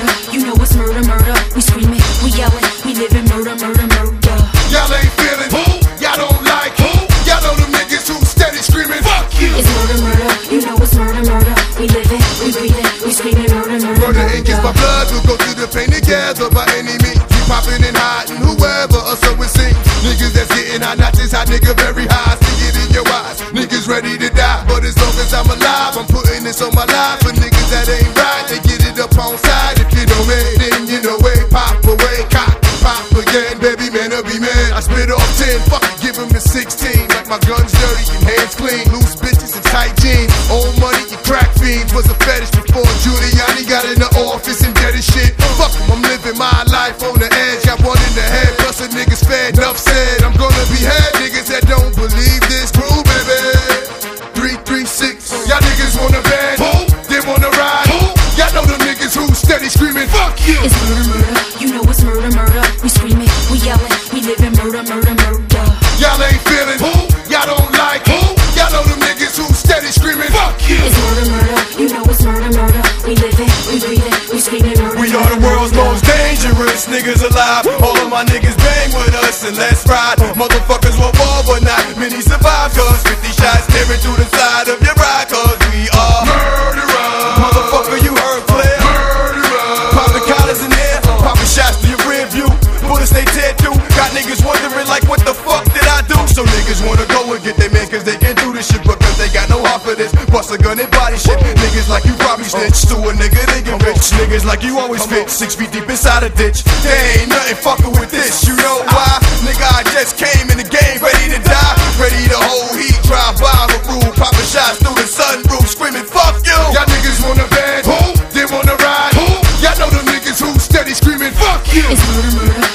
murder. You know it's murder, murder. We screaming, we yelling, we living murder, murder, murder. Y'all ain't feeling who? Y'all don't like who? Y'all know them niggas who steady screaming, fuck you. It's murder, murder. You know it's murder, murder. We living, we breathing, we screaming murder, murder. Murder ain't just my blood. We'll go through the pain together by any means. We popping and hiding, whoever or so it seems. Niggas that's getting our not just nigga very high ready to die, but as long as I'm alive, I'm putting this on my life. For niggas that ain't right, they get it up on side. If you know me, then you know way, pop away, cock, pop again, baby man, I'll be man. I spit off 10, fuck it, give him the 16. Like my guns dirty and hands clean, loose bitches and tight jeans. Old money and crack fiends was a fetish before Giuliani got in the office and did his shit. Fuck 'em, I'm living my life on the edge. Got one in the head, plus a niggas fed. Enough Y'all ain't feeling who? Y'all don't like who? Y'all know them niggas who steady screaming, fuck you. It's murder, murder. You know it's murder, murder. We live it, we breathe it, we screaming murder. We are the world's murder. most dangerous niggas alive. All of my niggas bang with us and let's ride. Motherfuckers want war, but not many survive. Cause 50 shots tearing through the side of your ride. Cause we are Murderer. Motherfucker, you heard clear. Murderer. Popping collars in there, popping shots to your rear view. Bullets they tear through. Got niggas wondering like what the fuck did I do? So niggas wanna go and get their man cause they can't do this shit, cause they got no heart for this. Bust a gun and body shit. Niggas like you probably snitch to a nigga they get rich. Niggas like you always fit six feet deep inside a ditch. They ain't nothing fucking with this, you know why? Nigga, I just came in the game ready to die, ready to hold heat, drive by the rule, popping shots through the sunroof, screaming fuck you. Y'all niggas wanna bang, who? They wanna ride, who? Y'all know the niggas who steady screaming fuck you. It's murder, murder.